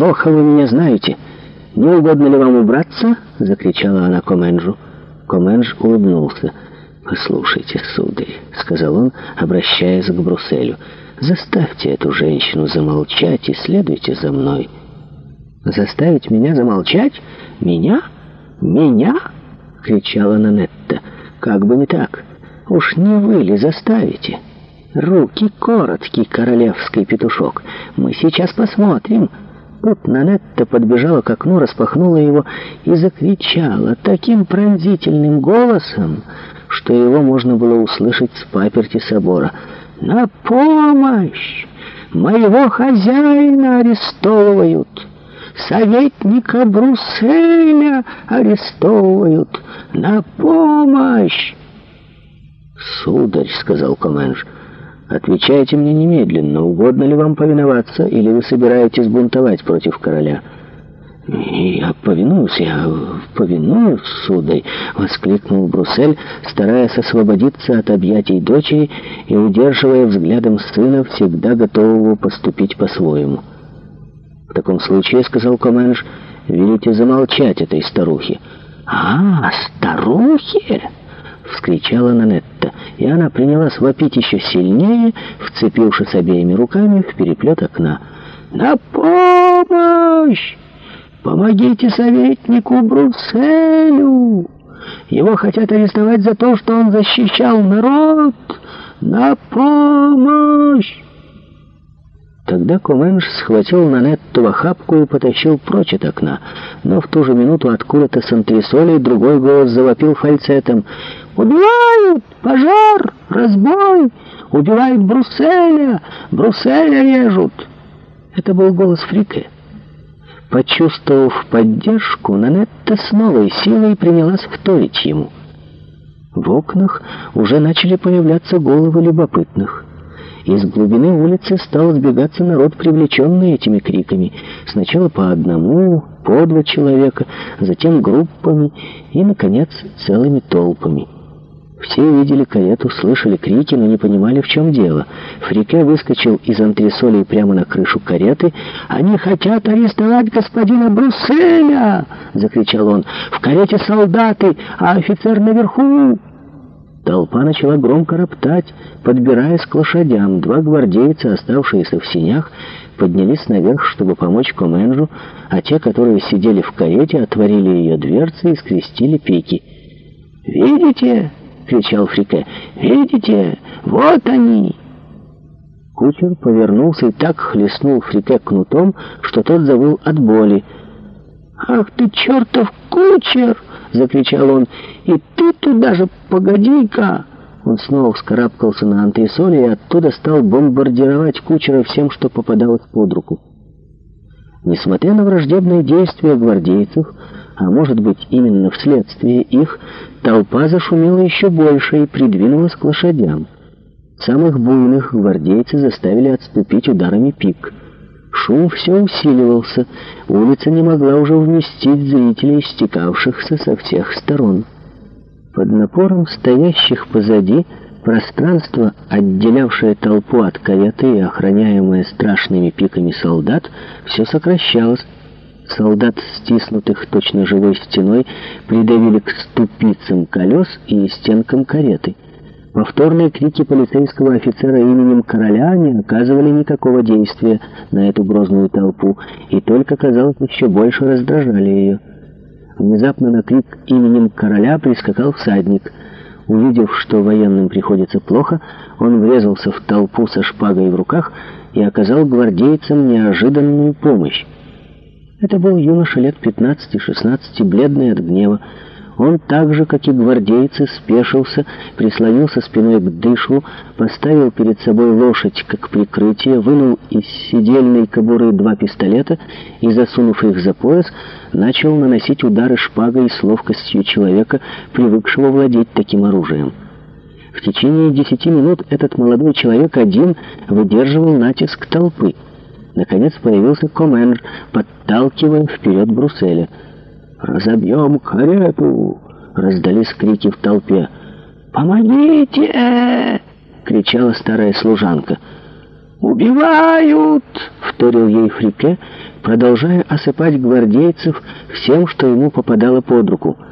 «Плохо вы меня знаете. Не угодно ли вам убраться?» — закричала она Коменджу. Коменж улыбнулся. «Послушайте, сударь», — сказал он, обращаясь к Брусселю, — «заставьте эту женщину замолчать и следуйте за мной». «Заставить меня замолчать? Меня? Меня?» — кричала Нанетта. «Как бы не так. Уж не вы ли заставите?» «Руки короткие, королевский петушок. Мы сейчас посмотрим». Тут Нанетта подбежала к окну, распахнула его и закричала таким пронзительным голосом, что его можно было услышать с паперти собора. «На помощь! Моего хозяина арестовывают!» «Советника Брусселя арестовывают! На помощь!» «Сударь», — сказал Коменш, — Отвечайте мне немедленно, угодно ли вам повиноваться, или вы собираетесь бунтовать против короля?» «Я повинуюсь, я повинуюсь, судой, — воскликнул Бруссель, стараясь освободиться от объятий дочери и удерживая взглядом сына, всегда готового поступить по-своему. «В таком случае, — сказал Коменш, — велите замолчать этой старухе». «А, старухе!» — вскричала Нанет. Бетта, и она принялась вопить еще сильнее, вцепившись обеими руками в переплет окна. «На помощь! Помогите советнику Брусселю! Его хотят арестовать за то, что он защищал народ! На помощь!» Тогда Куменш схватил Нанетту в охапку и потащил прочь от окна. Но в ту же минуту откуда-то с антресолей другой голос завопил фальцетом. Убивают! Пожар! Разбой! Убивают Брусселя! Брусселя режут!» Это был голос Фрике. Почувствовав поддержку, Нанетта с новой силой принялась вторить ему. В окнах уже начали появляться головы любопытных. Из глубины улицы стал сбегаться народ, привлеченный этими криками. Сначала по одному, по два человека, затем группами и, наконец, целыми толпами. Все видели карету, слышали крики, но не понимали, в чем дело. Фрике выскочил из антресолей прямо на крышу кареты. «Они хотят арестовать господина Брусселя!» — закричал он. «В карете солдаты, а офицер наверху!» Толпа начала громко роптать, подбираясь к лошадям. Два гвардейца, оставшиеся в синях, поднялись наверх, чтобы помочь Коменжу, а те, которые сидели в карете, отворили ее дверцы и скрестили пики. «Видите?» кричал Фрике. «Видите? Вот они!» Кучер повернулся и так хлестнул Фрике кнутом, что тот завыл от боли. «Ах ты, чертов кучер!» — закричал он. «И ты туда же, погоди-ка!» Он снова вскарабкался на антресоле и оттуда стал бомбардировать кучера всем, что попадалось под руку. Несмотря на враждебные действия гвардейцев, а может быть именно вследствие их, толпа зашумела еще больше и придвинулась к лошадям. Самых буйных гвардейцы заставили отступить ударами пик. Шум все усиливался, улица не могла уже вместить зрителей, стекавшихся со всех сторон. Под напором стоящих позади пространство, отделявшее толпу от кареты и охраняемое страшными пиками солдат, все сокращалось, Солдат, стиснутых точно живой стеной, придавили к ступицам колес и стенкам кареты. Повторные крики полицейского офицера именем короля не оказывали никакого действия на эту грозную толпу, и только, казалось, еще больше раздражали ее. Внезапно на крик именем короля прискакал всадник. Увидев, что военным приходится плохо, он врезался в толпу со шпагой в руках и оказал гвардейцам неожиданную помощь. Это был юноша лет 15-16, бледный от гнева. Он так же, как и гвардейцы, спешился, прислонился спиной к дышлу, поставил перед собой лошадь как прикрытие, вынул из сидельной кобуры два пистолета и, засунув их за пояс, начал наносить удары шпагой с ловкостью человека, привыкшего владеть таким оружием. В течение десяти минут этот молодой человек один выдерживал натиск толпы. Наконец появился Комен, подталкивая вперед Брусселя. «Разобьем карету!» — раздались крики в толпе. «Помогите!» — кричала старая служанка. «Убивают!» — вторил ей Фрике, продолжая осыпать гвардейцев всем, что ему попадало под руку —